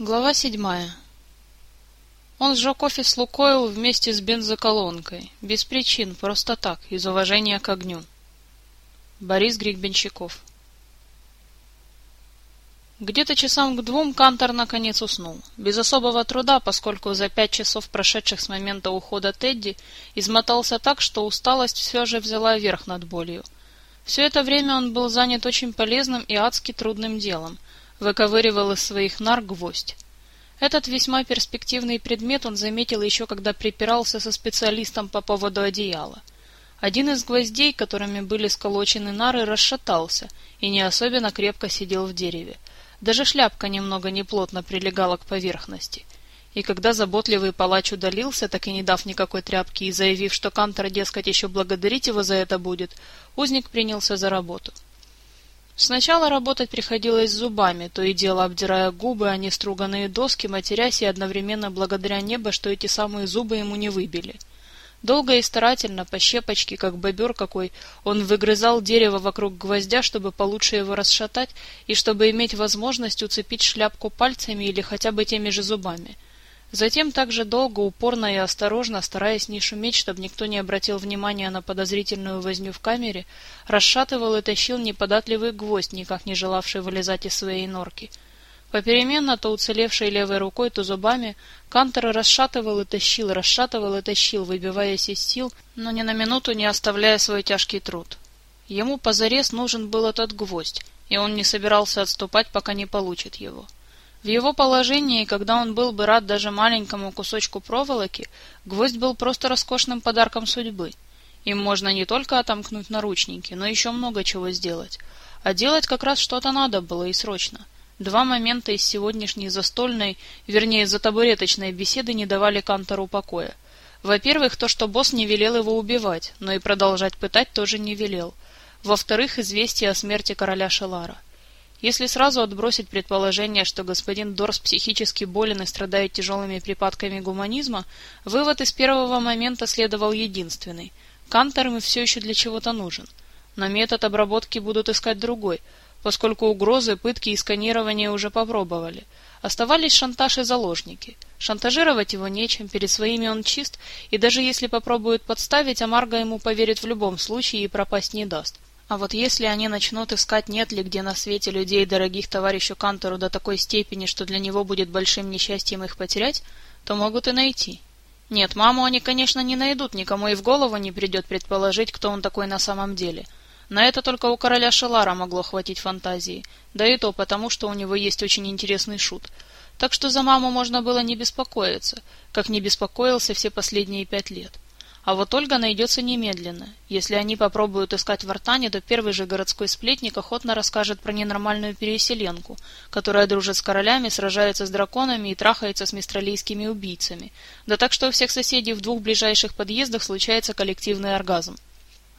Глава седьмая. Он сжег офис Лукойл вместе с бензоколонкой. Без причин, просто так, из уважения к огню. Борис Григбенщиков. Где-то часам к двум Кантор наконец уснул. Без особого труда, поскольку за пять часов, прошедших с момента ухода Тедди, измотался так, что усталость все же взяла верх над болью. Все это время он был занят очень полезным и адски трудным делом — выковыривал из своих нар гвоздь. Этот весьма перспективный предмет он заметил еще когда припирался со специалистом по поводу одеяла. Один из гвоздей, которыми были сколочены нары, расшатался и не особенно крепко сидел в дереве. Даже шляпка немного неплотно прилегала к поверхности. И когда заботливый палач удалился, так и не дав никакой тряпки и заявив, что Кантор, дескать, еще благодарить его за это будет, узник принялся за работу. Сначала работать приходилось зубами, то и дело обдирая губы о неструганные доски, матерясь и одновременно благодаря небо, что эти самые зубы ему не выбили. Долго и старательно, по щепочке, как бобер какой, он выгрызал дерево вокруг гвоздя, чтобы получше его расшатать и чтобы иметь возможность уцепить шляпку пальцами или хотя бы теми же зубами — Затем также долго, упорно и осторожно, стараясь не шуметь, чтобы никто не обратил внимания на подозрительную возню в камере, расшатывал и тащил неподатливый гвоздь, никак не желавший вылезать из своей норки. Попеременно, то уцелевшей левой рукой, то зубами, Кантер расшатывал и тащил, расшатывал и тащил, выбиваясь из сил, но ни на минуту не оставляя свой тяжкий труд. Ему позарез нужен был этот гвоздь, и он не собирался отступать, пока не получит его. — в его положении, когда он был бы рад даже маленькому кусочку проволоки, гвоздь был просто роскошным подарком судьбы. Им можно не только отомкнуть наручники, но еще много чего сделать. А делать как раз что-то надо было и срочно. Два момента из сегодняшней застольной, вернее, затабуреточной беседы не давали Кантору покоя. Во-первых, то, что босс не велел его убивать, но и продолжать пытать тоже не велел. Во-вторых, известие о смерти короля Шелара. Если сразу отбросить предположение, что господин Дорс психически болен и страдает тяжелыми припадками гуманизма, вывод из первого момента следовал единственный. Кантор им все еще для чего-то нужен. Но метод обработки будут искать другой, поскольку угрозы, пытки и сканирование уже попробовали. Оставались шантаж и заложники. Шантажировать его нечем, перед своими он чист, и даже если попробуют подставить, Амарго ему поверит в любом случае и пропасть не даст. А вот если они начнут искать, нет ли где на свете людей, дорогих товарищу Кантору до такой степени, что для него будет большим несчастьем их потерять, то могут и найти. Нет, маму они, конечно, не найдут, никому и в голову не придет предположить, кто он такой на самом деле. На это только у короля Шелара могло хватить фантазии, да и то потому, что у него есть очень интересный шут. Так что за маму можно было не беспокоиться, как не беспокоился все последние пять лет. А вот Ольга найдется немедленно. Если они попробуют искать в Артане, то первый же городской сплетник охотно расскажет про ненормальную переселенку, которая дружит с королями, сражается с драконами и трахается с мистралийскими убийцами. Да так что у всех соседей в двух ближайших подъездах случается коллективный оргазм.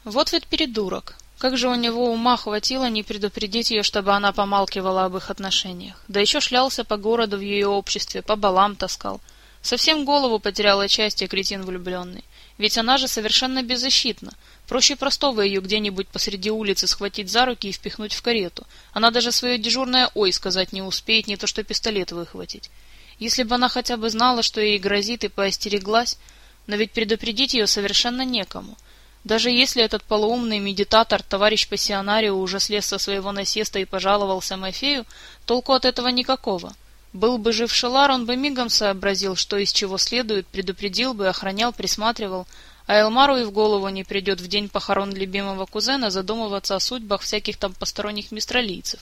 Вот ведь передурок. Как же у него ума хватило не предупредить ее, чтобы она помалкивала об их отношениях. Да еще шлялся по городу в ее обществе, по балам таскал. Совсем голову потеряла часть, кретин влюбленный. Ведь она же совершенно беззащитна. Проще простого ее где-нибудь посреди улицы схватить за руки и впихнуть в карету. Она даже свое дежурное «ой» сказать не успеет, не то что пистолет выхватить. Если бы она хотя бы знала, что ей грозит, и поостереглась, но ведь предупредить ее совершенно некому. Даже если этот полуумный медитатор, товарищ пассионарио, уже слез со своего насеста и пожаловался Мафею, толку от этого никакого. Был бы жив Шелар, он бы мигом сообразил, что из чего следует, предупредил бы, охранял, присматривал, а Элмару и в голову не придет в день похорон любимого кузена задумываться о судьбах всяких там посторонних мистралийцев,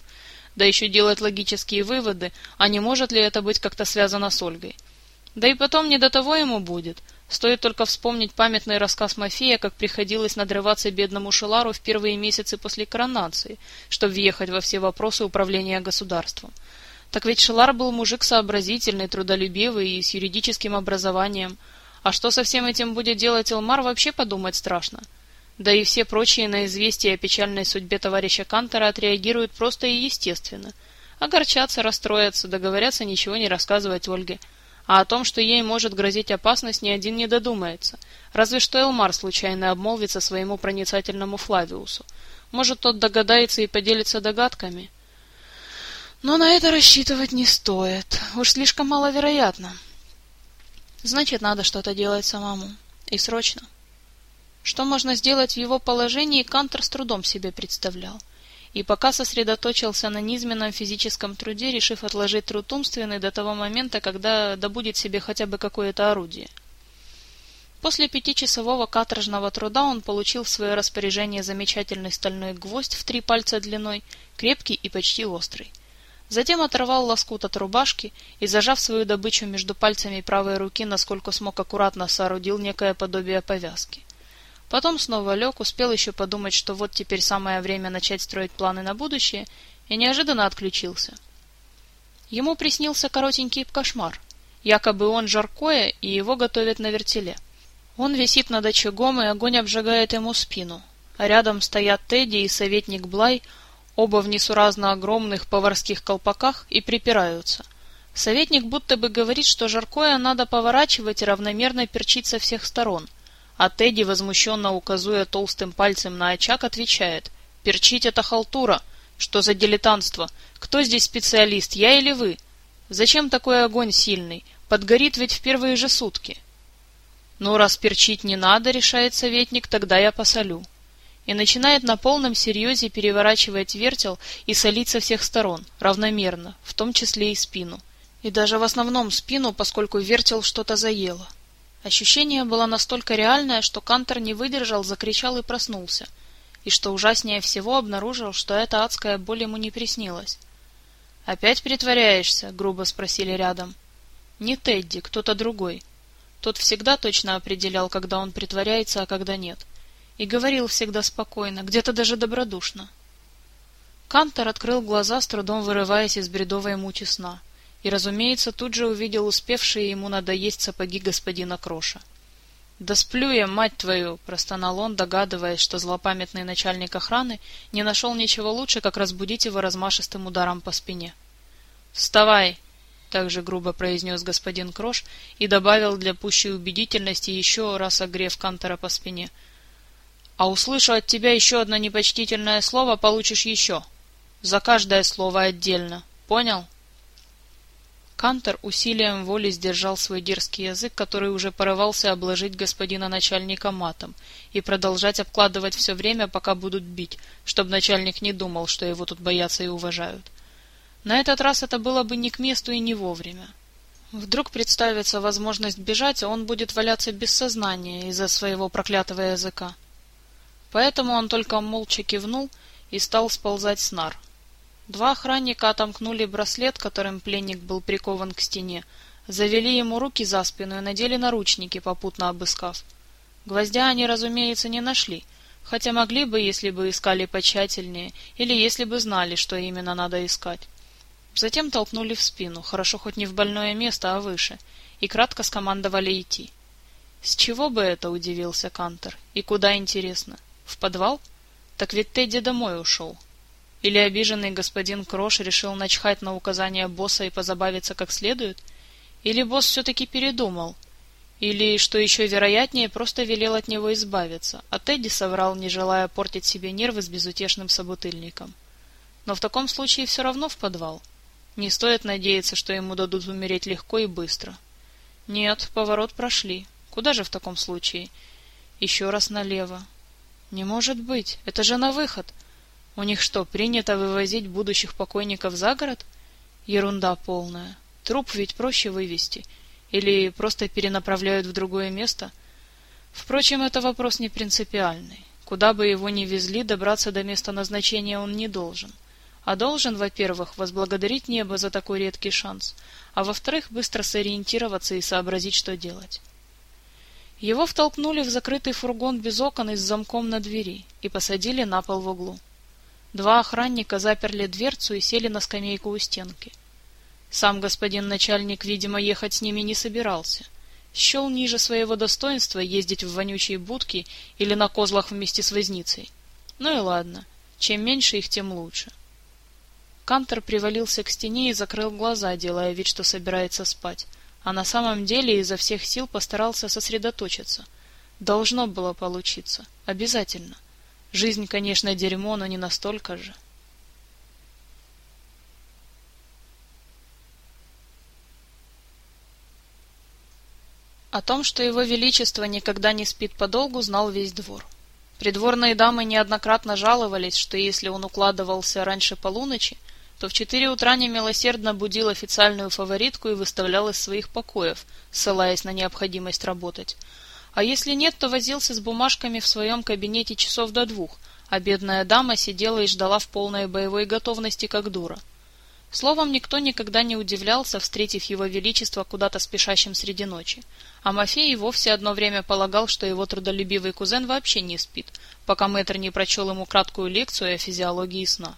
да еще делать логические выводы, а не может ли это быть как-то связано с Ольгой. Да и потом не до того ему будет. Стоит только вспомнить памятный рассказ Мафея, как приходилось надрываться бедному Шелару в первые месяцы после коронации, чтобы въехать во все вопросы управления государством. Так ведь Шелар был мужик сообразительный, трудолюбивый и с юридическим образованием. А что со всем этим будет делать Элмар, вообще подумать страшно. Да и все прочие на известие о печальной судьбе товарища Кантера отреагируют просто и естественно. Огорчаться, расстроятся, договорятся ничего не рассказывать Ольге. А о том, что ей может грозить опасность, ни один не додумается. Разве что Элмар случайно обмолвится своему проницательному Флавиусу. Может, тот догадается и поделится догадками. Но на это рассчитывать не стоит. Уж слишком маловероятно. Значит, надо что-то делать самому. И срочно. Что можно сделать в его положении, Кантер с трудом себе представлял. И пока сосредоточился на низменном физическом труде, решив отложить труд умственный до того момента, когда добудет себе хотя бы какое-то орудие. После пятичасового каторжного труда он получил в свое распоряжение замечательный стальной гвоздь в три пальца длиной, крепкий и почти острый. Затем оторвал лоскут от рубашки и, зажав свою добычу между пальцами правой руки, насколько смог аккуратно соорудил некое подобие повязки. Потом снова лег, успел еще подумать, что вот теперь самое время начать строить планы на будущее, и неожиданно отключился. Ему приснился коротенький кошмар. Якобы он жаркое, и его готовят на вертеле. Он висит над очагом, и огонь обжигает ему спину. А рядом стоят Тедди и советник Блай, оба в несуразно огромных поварских колпаках, и припираются. Советник будто бы говорит, что жаркое надо поворачивать и равномерно перчить со всех сторон. А Тедди, возмущенно указуя толстым пальцем на очаг, отвечает «Перчить это халтура! Что за дилетантство? Кто здесь специалист, я или вы? Зачем такой огонь сильный? Подгорит ведь в первые же сутки!» «Ну, раз перчить не надо, — решает советник, — тогда я посолю». И начинает на полном серьезе переворачивать вертел и солить со всех сторон, равномерно, в том числе и спину. И даже в основном спину, поскольку вертел что-то заело. Ощущение было настолько реальное, что Кантор не выдержал, закричал и проснулся. И что ужаснее всего, обнаружил, что эта адская боль ему не приснилась. «Опять притворяешься?» — грубо спросили рядом. «Не Тедди, кто-то другой». Тот всегда точно определял, когда он притворяется, а когда нет. И говорил всегда спокойно, где-то даже добродушно. Кантор открыл глаза, с трудом вырываясь из бредовой мути сна. И, разумеется, тут же увидел успевшие ему надоесть сапоги господина Кроша. «Да сплю я, мать твою!» — простонал он, догадываясь, что злопамятный начальник охраны не нашел ничего лучше, как разбудить его размашистым ударом по спине. «Вставай!» также грубо произнес господин Крош и добавил для пущей убедительности еще раз огрев Кантора по спине. А услышу от тебя еще одно непочтительное слово, получишь еще. За каждое слово отдельно. Понял? Кантор усилием воли сдержал свой дерзкий язык, который уже порывался обложить господина начальника матом и продолжать обкладывать все время, пока будут бить, чтобы начальник не думал, что его тут боятся и уважают. На этот раз это было бы не к месту и не вовремя. Вдруг представится возможность бежать, а он будет валяться без сознания из-за своего проклятого языка. Поэтому он только молча кивнул и стал сползать с нар. Два охранника отомкнули браслет, которым пленник был прикован к стене, завели ему руки за спину и надели наручники, попутно обыскав. Гвоздя они, разумеется, не нашли, хотя могли бы, если бы искали потщательнее, или если бы знали, что именно надо искать. Затем толкнули в спину, хорошо хоть не в больное место, а выше, и кратко скомандовали идти. С чего бы это, удивился Кантер. И куда, интересно? В подвал? Так ведь Тедди домой ушел. Или обиженный господин Крош решил начхать на указания босса и позабавиться как следует? Или босс все-таки передумал? Или, что еще вероятнее, просто велел от него избавиться, а Тедди соврал, не желая портить себе нервы с безутешным собутыльником. Но в таком случае все равно в подвал. Не стоит надеяться, что ему дадут умереть легко и быстро. Нет, поворот прошли. Куда же в таком случае? Еще раз налево. Не может быть, это же на выход. У них что, принято вывозить будущих покойников за город? Ерунда полная. Труп ведь проще вывести. Или просто перенаправляют в другое место? Впрочем, это вопрос не принципиальный. Куда бы его ни везли, добраться до места назначения он не должен. — а должен, во-первых, возблагодарить небо за такой редкий шанс, а во-вторых, быстро сориентироваться и сообразить, что делать. Его втолкнули в закрытый фургон без окон и с замком на двери и посадили на пол в углу. Два охранника заперли дверцу и сели на скамейку у стенки. Сам господин начальник, видимо, ехать с ними не собирался. Счел ниже своего достоинства ездить в вонючие будки или на козлах вместе с возницей. Ну и ладно, чем меньше их, тем лучше. Кантор привалился к стене и закрыл глаза, делая вид, что собирается спать, а на самом деле изо всех сил постарался сосредоточиться. Должно было получиться. Обязательно. Жизнь, конечно, дерьмо, но не настолько же. О том, что его величество никогда не спит подолгу, знал весь двор. Придворные дамы неоднократно жаловались, что если он укладывался раньше полуночи, то в четыре утра немилосердно будил официальную фаворитку и выставлял из своих покоев, ссылаясь на необходимость работать. А если нет, то возился с бумажками в своем кабинете часов до двух, а бедная дама сидела и ждала в полной боевой готовности, как дура. Словом, никто никогда не удивлялся, встретив его величество куда-то спешащим среди ночи. А Мафей вовсе одно время полагал, что его трудолюбивый кузен вообще не спит, пока мэтр не прочел ему краткую лекцию о физиологии сна.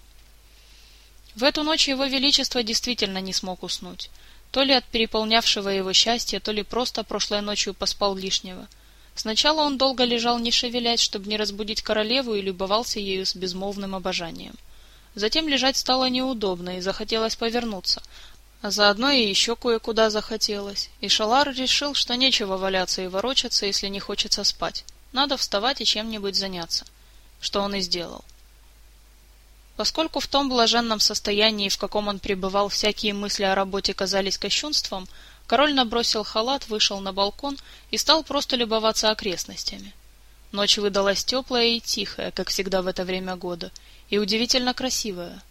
В эту ночь его величество действительно не смог уснуть. То ли от переполнявшего его счастья, то ли просто прошлой ночью поспал лишнего. Сначала он долго лежал не шевелясь, чтобы не разбудить королеву, и любовался ею с безмолвным обожанием. Затем лежать стало неудобно, и захотелось повернуться. А заодно и еще кое-куда захотелось. И Шалар решил, что нечего валяться и ворочаться, если не хочется спать. Надо вставать и чем-нибудь заняться. Что он и сделал. Поскольку в том блаженном состоянии, в каком он пребывал, всякие мысли о работе казались кощунством, король набросил халат, вышел на балкон и стал просто любоваться окрестностями. Ночь выдалась теплая и тихая, как всегда в это время года, и удивительно красивая.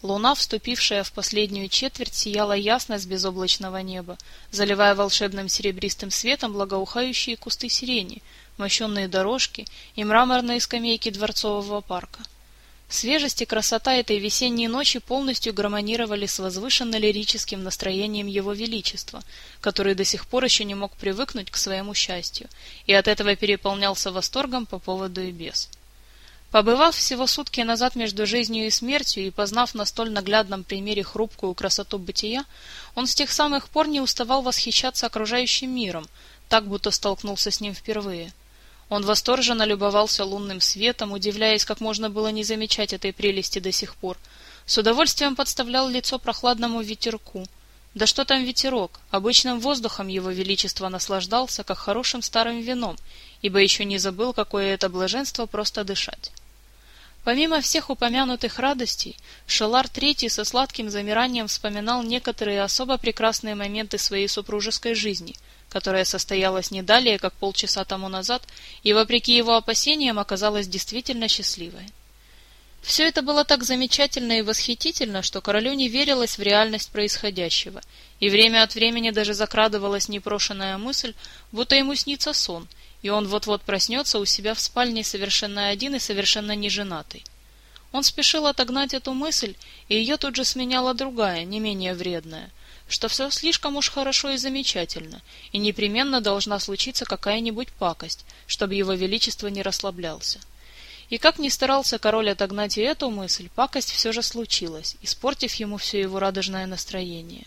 Луна, вступившая в последнюю четверть, сияла ясно с безоблачного неба, заливая волшебным серебристым светом благоухающие кусты сирени, мощенные дорожки и мраморные скамейки дворцового парка. Свежесть и красота этой весенней ночи полностью гармонировали с возвышенно-лирическим настроением Его Величества, который до сих пор еще не мог привыкнуть к своему счастью, и от этого переполнялся восторгом по поводу и без. Побывав всего сутки назад между жизнью и смертью и познав на столь наглядном примере хрупкую красоту бытия, он с тех самых пор не уставал восхищаться окружающим миром, так будто столкнулся с ним впервые. Он восторженно любовался лунным светом, удивляясь, как можно было не замечать этой прелести до сих пор. С удовольствием подставлял лицо прохладному ветерку. Да что там ветерок, обычным воздухом его величество наслаждался, как хорошим старым вином, ибо еще не забыл, какое это блаженство просто дышать. Помимо всех упомянутых радостей, Шелар Третий со сладким замиранием вспоминал некоторые особо прекрасные моменты своей супружеской жизни — которая состоялась не далее, как полчаса тому назад, и, вопреки его опасениям, оказалась действительно счастливой. Все это было так замечательно и восхитительно, что королю не верилось в реальность происходящего, и время от времени даже закрадывалась непрошенная мысль, будто ему снится сон, и он вот-вот проснется у себя в спальне совершенно один и совершенно неженатый. Он спешил отогнать эту мысль, и ее тут же сменяла другая, не менее вредная — что все слишком уж хорошо и замечательно, и непременно должна случиться какая-нибудь пакость, чтобы его величество не расслаблялся. И как ни старался король отогнать и эту мысль, пакость все же случилась, испортив ему все его радужное настроение.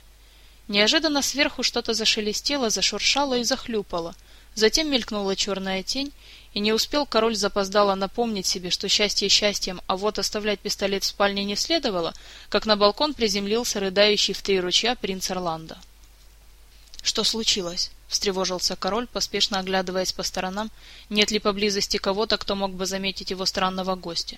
Неожиданно сверху что-то зашелестело, зашуршало и захлюпало, затем мелькнула черная тень, и не успел король запоздало напомнить себе, что счастье счастьем, а вот оставлять пистолет в спальне не следовало, как на балкон приземлился рыдающий в три ручья принц Орландо. «Что случилось?» — встревожился король, поспешно оглядываясь по сторонам, нет ли поблизости кого-то, кто мог бы заметить его странного гостя.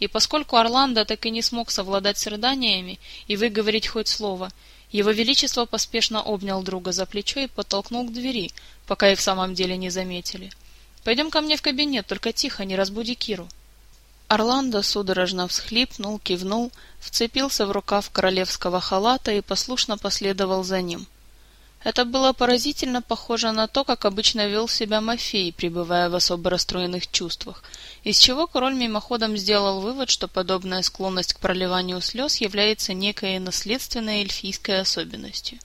И поскольку Орландо так и не смог совладать с рыданиями и выговорить хоть слово, его величество поспешно обнял друга за плечо и подтолкнул к двери, пока их в самом деле не заметили — Пойдем ко мне в кабинет, только тихо, не разбуди Киру. Орландо судорожно всхлипнул, кивнул, вцепился в рукав королевского халата и послушно последовал за ним. Это было поразительно похоже на то, как обычно вел себя Мафей, пребывая в особо расстроенных чувствах, из чего король мимоходом сделал вывод, что подобная склонность к проливанию слез является некой наследственной эльфийской особенностью.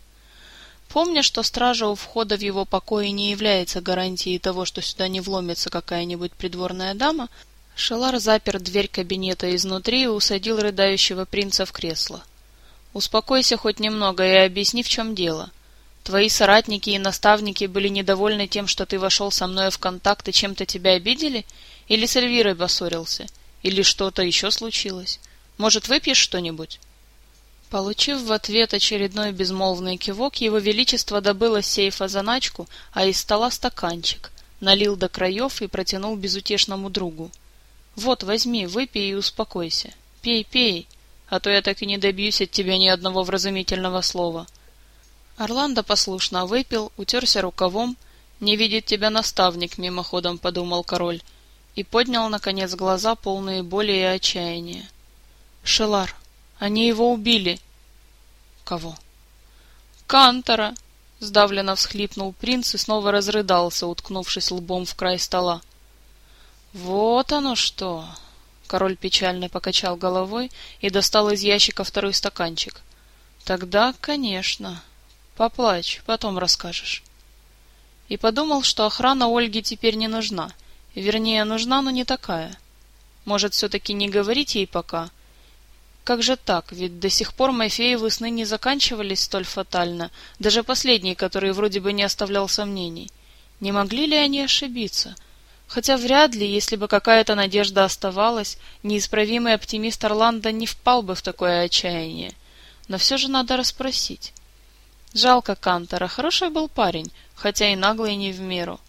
Помня, что стража у входа в его покои не является гарантией того, что сюда не вломится какая-нибудь придворная дама, Шелар запер дверь кабинета изнутри и усадил рыдающего принца в кресло. «Успокойся хоть немного и объясни, в чем дело. Твои соратники и наставники были недовольны тем, что ты вошел со мной в контакт и чем-то тебя обидели? Или с Эльвирой поссорился? Или что-то еще случилось? Может, выпьешь что-нибудь?» Получив в ответ очередной безмолвный кивок, его величество добыл из сейфа заначку, а из стола стаканчик, налил до краев и протянул безутешному другу. «Вот, возьми, выпей и успокойся. Пей, пей, а то я так и не добьюсь от тебя ни одного вразумительного слова». Орландо послушно выпил, утерся рукавом Не видит тебя наставник, мимоходом подумал король, и поднял, наконец, глаза, полные боли и отчаяния. Шелар, они его убили. Кого? Кантора, сдавленно всхлипнул принц и снова разрыдался, уткнувшись лбом в край стола. Вот оно что! Король печально покачал головой и достал из ящика второй стаканчик. Тогда, конечно. Поплачь, потом расскажешь. И подумал, что охрана Ольги теперь не нужна. Вернее, нужна, но не такая. Может, все-таки не говорить ей пока? Как же так? Ведь до сих пор Майфеевы сны не заканчивались столь фатально, даже последний, который вроде бы не оставлял сомнений. Не могли ли они ошибиться? Хотя вряд ли, если бы какая-то надежда оставалась, неисправимый оптимист Орландо не впал бы в такое отчаяние. Но все же надо расспросить. Жалко Кантора, хороший был парень, хотя и наглый не в меру.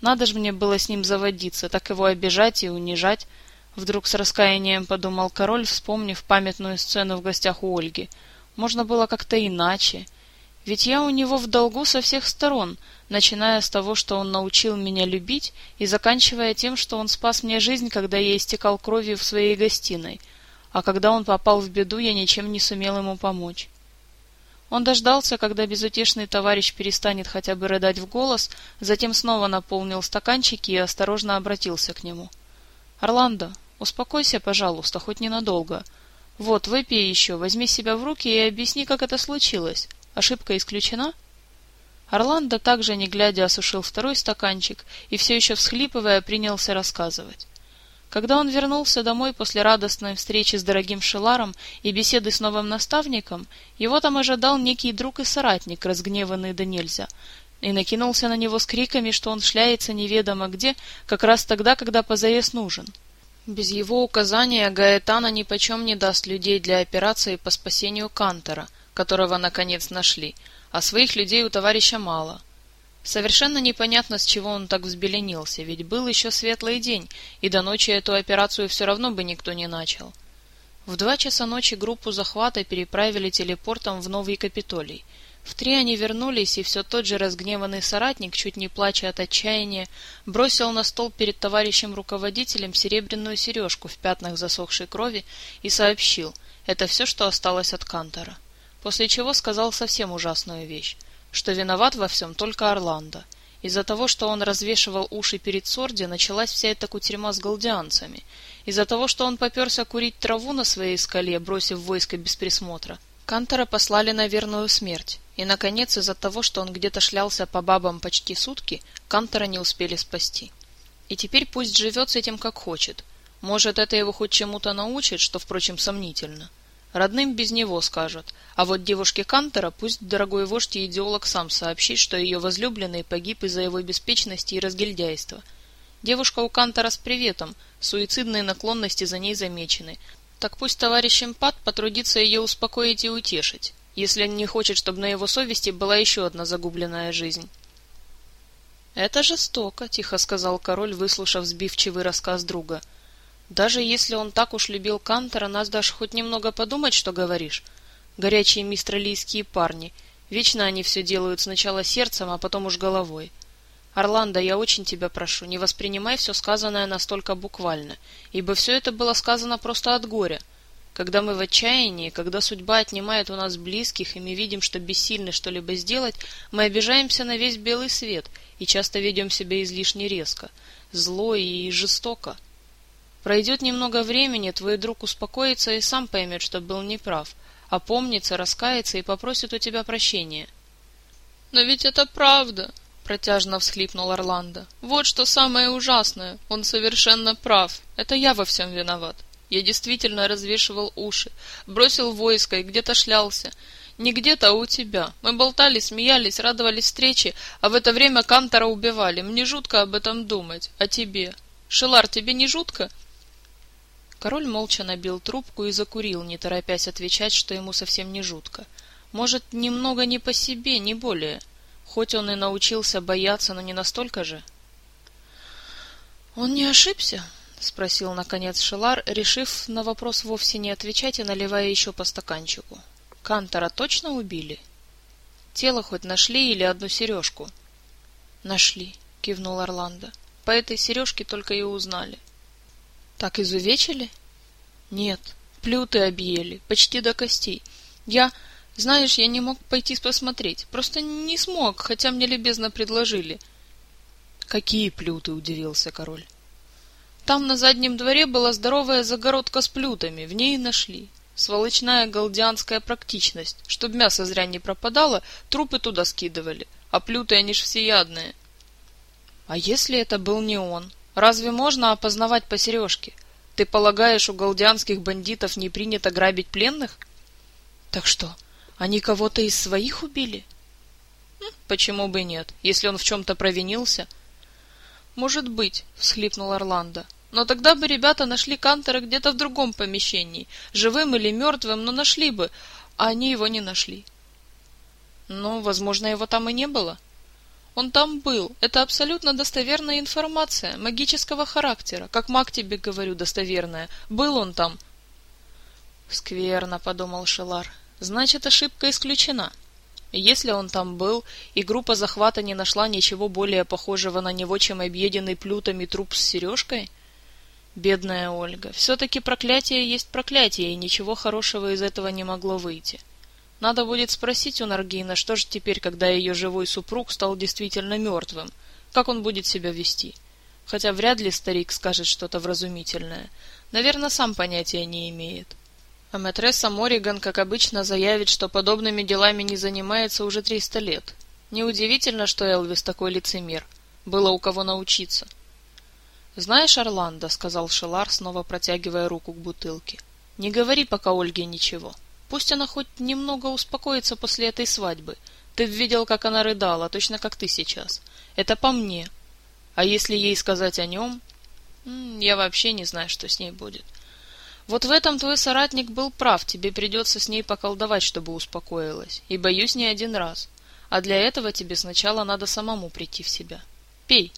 Надо же мне было с ним заводиться, так его обижать и унижать. Вдруг с раскаянием подумал король, вспомнив памятную сцену в гостях у Ольги. Можно было как-то иначе. Ведь я у него в долгу со всех сторон, начиная с того, что он научил меня любить, и заканчивая тем, что он спас мне жизнь, когда я истекал кровью в своей гостиной, а когда он попал в беду, я ничем не сумел ему помочь. Он дождался, когда безутешный товарищ перестанет хотя бы рыдать в голос, затем снова наполнил стаканчики и осторожно обратился к нему. «Орландо, успокойся, пожалуйста, хоть ненадолго. Вот, выпей еще, возьми себя в руки и объясни, как это случилось. Ошибка исключена?» Орландо также, не глядя, осушил второй стаканчик и все еще всхлипывая принялся рассказывать. Когда он вернулся домой после радостной встречи с дорогим Шеларом и беседы с новым наставником, его там ожидал некий друг и соратник, разгневанный до нельзя, и накинулся на него с криками, что он шляется неведомо где, как раз тогда, когда позарез нужен. Без его указания Гаэтана нипочем не даст людей для операции по спасению Кантора, которого наконец нашли, а своих людей у товарища мало — Совершенно непонятно, с чего он так взбеленился, ведь был еще светлый день, и до ночи эту операцию все равно бы никто не начал. В два часа ночи группу захвата переправили телепортом в Новый Капитолий. В три они вернулись, и все тот же разгневанный соратник, чуть не плача от отчаяния, бросил на стол перед товарищем руководителем серебряную сережку в пятнах засохшей крови и сообщил, это все, что осталось от Кантора. После чего сказал совсем ужасную вещь что виноват во всем только Орландо. Из-за того, что он развешивал уши перед Сорди, началась вся эта кутерьма с галдианцами. Из-за того, что он поперся курить траву на своей скале, бросив войско без присмотра, Кантора послали на верную смерть. И, наконец, из-за того, что он где-то шлялся по бабам почти сутки, Кантора не успели спасти. И теперь пусть живет с этим как хочет. Может, это его хоть чему-то научит, что, впрочем, сомнительно. — Родным без него скажут. А вот девушке Кантера пусть дорогой вождь и идеолог сам сообщит, что ее возлюбленный погиб из-за его беспечности и разгильдяйства. Девушка у Кантера с приветом, суицидные наклонности за ней замечены. Так пусть товарищ Эмпат потрудится ее успокоить и утешить, если он не хочет, чтобы на его совести была еще одна загубленная жизнь. «Это жестоко», — тихо сказал король, выслушав сбивчивый рассказ друга. — даже если он так уж любил Кантера, нас дашь хоть немного подумать, что говоришь. Горячие мистралийские парни. Вечно они все делают сначала сердцем, а потом уж головой. Орландо, я очень тебя прошу, не воспринимай все сказанное настолько буквально, ибо все это было сказано просто от горя. Когда мы в отчаянии, когда судьба отнимает у нас близких, и мы видим, что бессильны что-либо сделать, мы обижаемся на весь белый свет и часто ведем себя излишне резко, зло и жестоко. Пройдет немного времени, твой друг успокоится и сам поймет, что был неправ, опомнится, раскается и попросит у тебя прощения. — Но ведь это правда, — протяжно всхлипнул Орландо. — Вот что самое ужасное, он совершенно прав, это я во всем виноват. Я действительно развешивал уши, бросил войско и где-то шлялся. Не где-то, а у тебя. Мы болтали, смеялись, радовались встрече, а в это время Кантора убивали. Мне жутко об этом думать. А тебе? Шелар, тебе не жутко? — Король молча набил трубку и закурил, не торопясь отвечать, что ему совсем не жутко. Может, немного не по себе, не более. Хоть он и научился бояться, но не настолько же. «Он не ошибся?» — спросил, наконец, Шелар, решив на вопрос вовсе не отвечать и наливая еще по стаканчику. «Кантора точно убили? Тело хоть нашли или одну сережку?» Нашли, кивнул Орландо. По этой сережке только и узнали. Так изувечили? Нет, плюты объели, почти до костей. Я, знаешь, я не мог пойти посмотреть, просто не смог, хотя мне любезно предложили. Какие плюты, удивился король. Там на заднем дворе была здоровая загородка с плютами, в ней и нашли. Сволочная галдианская практичность. Чтоб мясо зря не пропадало, трупы туда скидывали. А плюты они ж всеядные. А если это был не он? Разве можно опознавать по сережке? Ты полагаешь, у галдианских бандитов не принято грабить пленных? Так что, они кого-то из своих убили? Почему бы нет, если он в чем-то провинился? Может быть, всхлипнул Орландо. Но тогда бы ребята нашли Кантера где-то в другом помещении, живым или мертвым, но нашли бы, а они его не нашли. Ну, возможно, его там и не было. Он там был. Это абсолютно достоверная информация, магического характера. Как маг тебе говорю, достоверная. Был он там. Скверно, подумал Шелар. Значит, ошибка исключена. Если он там был, и группа захвата не нашла ничего более похожего на него, чем объеденный плютами труп с сережкой, Бедная Ольга. Все-таки проклятие есть проклятие, и ничего хорошего из этого не могло выйти. Надо будет спросить у Наргина, что же теперь, когда ее живой супруг стал действительно мертвым, как он будет себя вести. Хотя вряд ли старик скажет что-то вразумительное. Наверное, сам понятия не имеет. А матресса Мориган, как обычно, заявит, что подобными делами не занимается уже триста лет. Неудивительно, что Элвис такой лицемер. Было у кого научиться. — «Знаешь, Орландо», — сказал Шелар, снова протягивая руку к бутылке, — «не говори пока Ольге ничего. Пусть она хоть немного успокоится после этой свадьбы. Ты видел, как она рыдала, точно как ты сейчас. Это по мне. А если ей сказать о нем, я вообще не знаю, что с ней будет. Вот в этом твой соратник был прав, тебе придется с ней поколдовать, чтобы успокоилась. И боюсь не один раз. А для этого тебе сначала надо самому прийти в себя. Пей».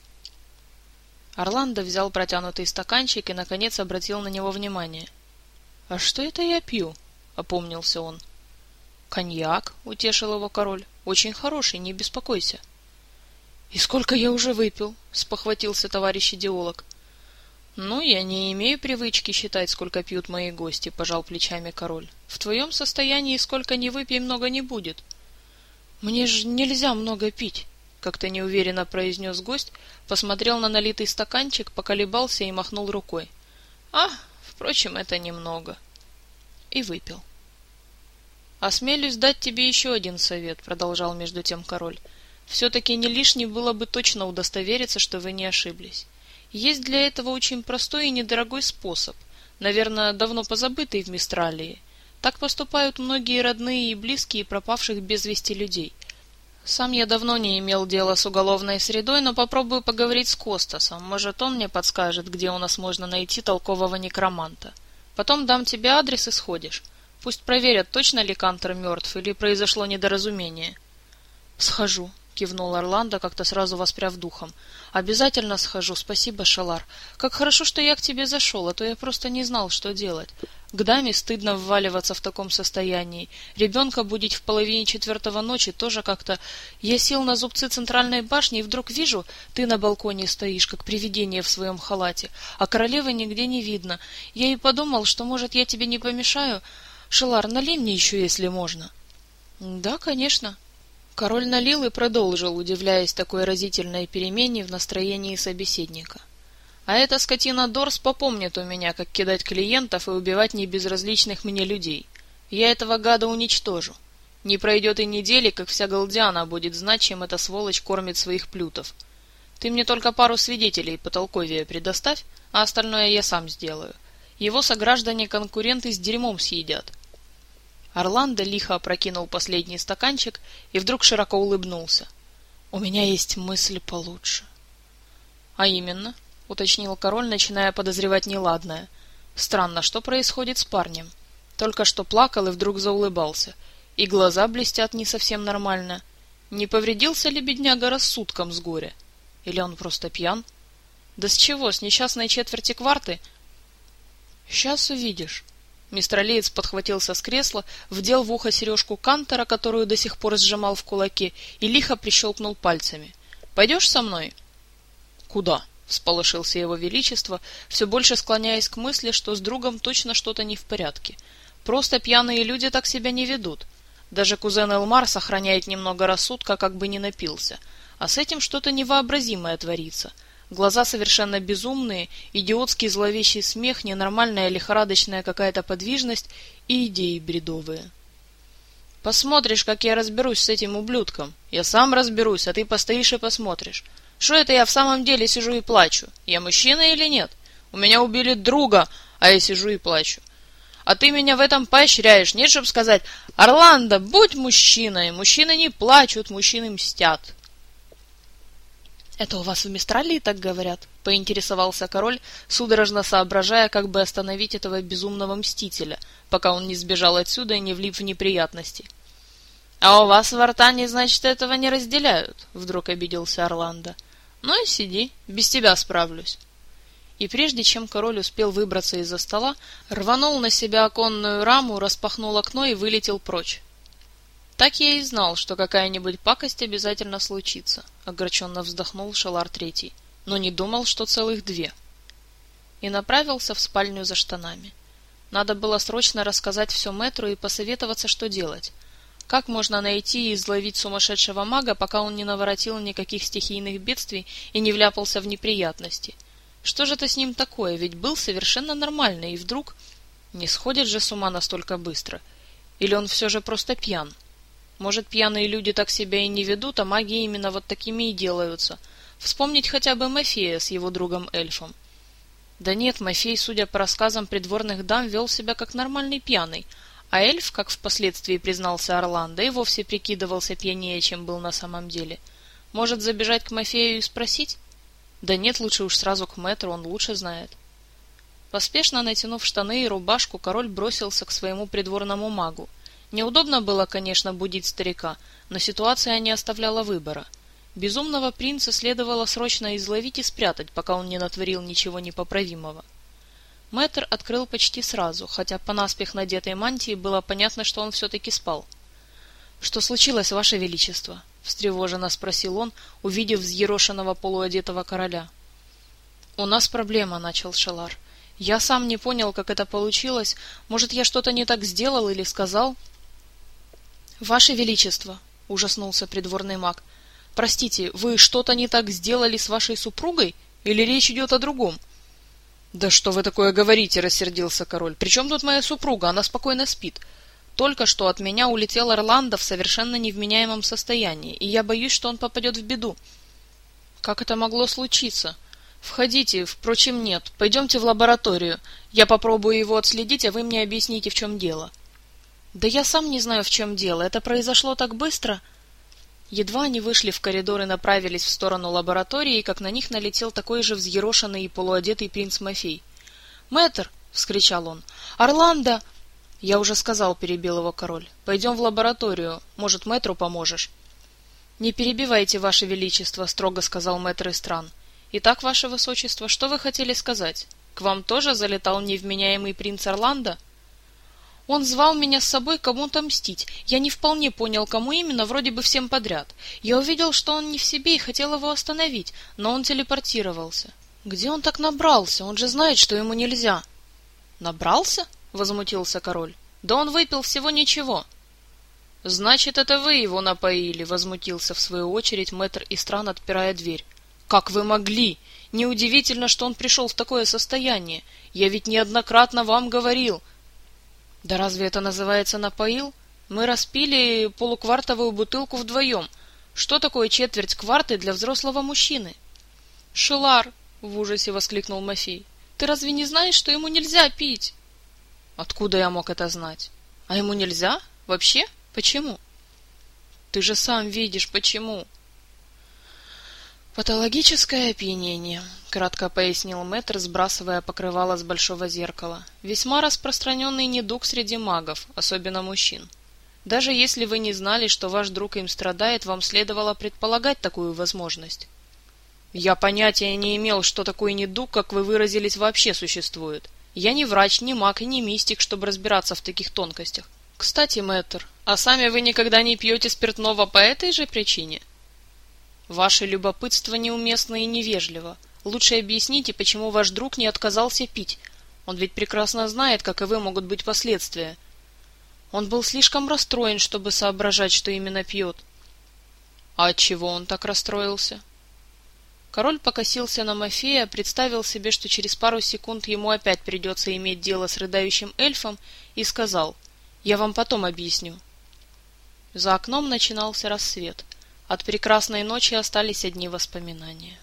Орландо взял протянутый стаканчик и, наконец, обратил на него внимание. — А что это я пью? — опомнился он. — Коньяк, — утешил его король. — Очень хороший, не беспокойся. — И сколько я уже выпил? — спохватился товарищ идеолог. — Ну, я не имею привычки считать, сколько пьют мои гости, — пожал плечами король. — В твоем состоянии сколько ни выпей, много не будет. — Мне же нельзя много пить как-то неуверенно произнес гость, посмотрел на налитый стаканчик, поколебался и махнул рукой. А, впрочем, это немного. И выпил. «Осмелюсь дать тебе еще один совет», — продолжал между тем король. «Все-таки не лишне было бы точно удостовериться, что вы не ошиблись. Есть для этого очень простой и недорогой способ, наверное, давно позабытый в Мистралии. Так поступают многие родные и близкие пропавших без вести людей. Сам я давно не имел дела с уголовной средой, но попробую поговорить с Костасом. Может, он мне подскажет, где у нас можно найти толкового некроманта. Потом дам тебе адрес и сходишь. Пусть проверят, точно ли Кантер мертв или произошло недоразумение. Схожу, кивнул Орландо, как-то сразу воспряв духом. Обязательно схожу, спасибо, Шалар. Как хорошо, что я к тебе зашел, а то я просто не знал, что делать. К даме стыдно вваливаться в таком состоянии. Ребенка будить в половине четвертого ночи тоже как-то... Я сел на зубцы центральной башни и вдруг вижу, ты на балконе стоишь, как привидение в своем халате, а королевы нигде не видно. Я и подумал, что, может, я тебе не помешаю. Шелар, налей мне еще, если можно. Да, конечно. Король налил и продолжил, удивляясь такой разительной перемене в настроении собеседника. — а эта скотина Дорс попомнит у меня, как кидать клиентов и убивать небезразличных мне людей. Я этого гада уничтожу. Не пройдет и недели, как вся Галдиана будет знать, чем эта сволочь кормит своих плютов. Ты мне только пару свидетелей потолковее предоставь, а остальное я сам сделаю. Его сограждане-конкуренты с дерьмом съедят. Орландо лихо опрокинул последний стаканчик и вдруг широко улыбнулся. «У меня есть мысль получше». «А именно?» — уточнил король, начиная подозревать неладное. «Странно, что происходит с парнем? Только что плакал и вдруг заулыбался. И глаза блестят не совсем нормально. Не повредился ли бедняга рассудком с горя? Или он просто пьян? Да с чего, с несчастной четверти кварты?» «Сейчас увидишь». Мистер Лейтс подхватился с кресла, вдел в ухо сережку Кантера, которую до сих пор сжимал в кулаке, и лихо прищелкнул пальцами. Пойдешь со мной? Куда? Всполошился его величество, все больше склоняясь к мысли, что с другом точно что-то не в порядке. Просто пьяные люди так себя не ведут. Даже кузен Элмар сохраняет немного рассудка, как бы не напился. А с этим что-то невообразимое творится. Глаза совершенно безумные, идиотский зловещий смех, ненормальная лихорадочная какая-то подвижность и идеи бредовые. Посмотришь, как я разберусь с этим ублюдком. Я сам разберусь, а ты постоишь и посмотришь. Что это я в самом деле сижу и плачу? Я мужчина или нет? У меня убили друга, а я сижу и плачу. А ты меня в этом поощряешь, нет, чтобы сказать, «Орландо, будь мужчиной, мужчины не плачут, мужчины мстят». «Это у вас в Мистралии так говорят?» — поинтересовался король, судорожно соображая, как бы остановить этого безумного мстителя, пока он не сбежал отсюда и не влип в неприятности. «А у вас в Артане, значит, этого не разделяют?» — вдруг обиделся Орландо. «Ну и сиди, без тебя справлюсь». И прежде чем король успел выбраться из-за стола, рванул на себя оконную раму, распахнул окно и вылетел прочь. «Так я и знал, что какая-нибудь пакость обязательно случится», — огорченно вздохнул Шалар Третий, но не думал, что целых две. И направился в спальню за штанами. Надо было срочно рассказать все мэтру и посоветоваться, что делать. Как можно найти и изловить сумасшедшего мага, пока он не наворотил никаких стихийных бедствий и не вляпался в неприятности? Что же это с ним такое? Ведь был совершенно нормальный, и вдруг... Не сходит же с ума настолько быстро. Или он все же просто пьян? Может, пьяные люди так себя и не ведут, а маги именно вот такими и делаются. Вспомнить хотя бы Мафея с его другом-эльфом. Да нет, Мафей, судя по рассказам придворных дам, вел себя как нормальный пьяный, а эльф, как впоследствии признался Орландо, и вовсе прикидывался пьянее, чем был на самом деле. Может, забежать к Мафею и спросить? Да нет, лучше уж сразу к мэтру, он лучше знает. Поспешно натянув штаны и рубашку, король бросился к своему придворному магу. Неудобно было, конечно, будить старика, но ситуация не оставляла выбора. Безумного принца следовало срочно изловить и спрятать, пока он не натворил ничего непоправимого. Мэтр открыл почти сразу, хотя по наспех надетой мантии было понятно, что он все-таки спал. — Что случилось, Ваше Величество? — встревоженно спросил он, увидев взъерошенного полуодетого короля. — У нас проблема, — начал Шелар. — Я сам не понял, как это получилось. Может, я что-то не так сделал или сказал? — «Ваше Величество!» — ужаснулся придворный маг. «Простите, вы что-то не так сделали с вашей супругой? Или речь идет о другом?» «Да что вы такое говорите?» — рассердился король. «При чем тут моя супруга? Она спокойно спит. Только что от меня улетел Орландо в совершенно невменяемом состоянии, и я боюсь, что он попадет в беду». «Как это могло случиться?» «Входите, впрочем, нет. Пойдемте в лабораторию. Я попробую его отследить, а вы мне объясните, в чем дело». Да я сам не знаю, в чем дело. Это произошло так быстро. Едва они вышли в коридор и направились в сторону лаборатории, как на них налетел такой же взъерошенный и полуодетый принц Мафей. «Мэтр!» — вскричал он. «Орландо!» «Я уже сказал», — перебил его король. «Пойдем в лабораторию. Может, мэтру поможешь?» «Не перебивайте, ваше величество», — строго сказал мэтр Истран. «Итак, ваше высочество, что вы хотели сказать? К вам тоже залетал невменяемый принц Орландо?» Он звал меня с собой кому-то мстить. Я не вполне понял, кому именно, вроде бы всем подряд. Я увидел, что он не в себе и хотел его остановить, но он телепортировался. Где он так набрался? Он же знает, что ему нельзя. Набрался? Возмутился король. Да он выпил всего ничего. Значит, это вы его напоили, возмутился в свою очередь мэтр Истран, отпирая дверь. Как вы могли? Неудивительно, что он пришел в такое состояние. Я ведь неоднократно вам говорил, да разве это называется напоил? Мы распили полуквартовую бутылку вдвоем. Что такое четверть кварты для взрослого мужчины? Шелар, в ужасе воскликнул Мафей. Ты разве не знаешь, что ему нельзя пить? Откуда я мог это знать? А ему нельзя? Вообще? Почему? Ты же сам видишь, почему. «Патологическое опьянение», — кратко пояснил мэтр, сбрасывая покрывало с большого зеркала. «Весьма распространенный недуг среди магов, особенно мужчин. Даже если вы не знали, что ваш друг им страдает, вам следовало предполагать такую возможность». «Я понятия не имел, что такой недуг, как вы выразились, вообще существует. Я не врач, не маг и не мистик, чтобы разбираться в таких тонкостях. Кстати, мэтр, а сами вы никогда не пьете спиртного по этой же причине?» Ваше любопытство неуместно и невежливо. Лучше объясните, почему ваш друг не отказался пить. Он ведь прекрасно знает, каковы могут быть последствия. Он был слишком расстроен, чтобы соображать, что именно пьет. А от чего он так расстроился? Король покосился на Мафея, представил себе, что через пару секунд ему опять придется иметь дело с рыдающим эльфом, и сказал, «Я вам потом объясню». За окном начинался рассвет. От прекрасной ночи остались одни воспоминания.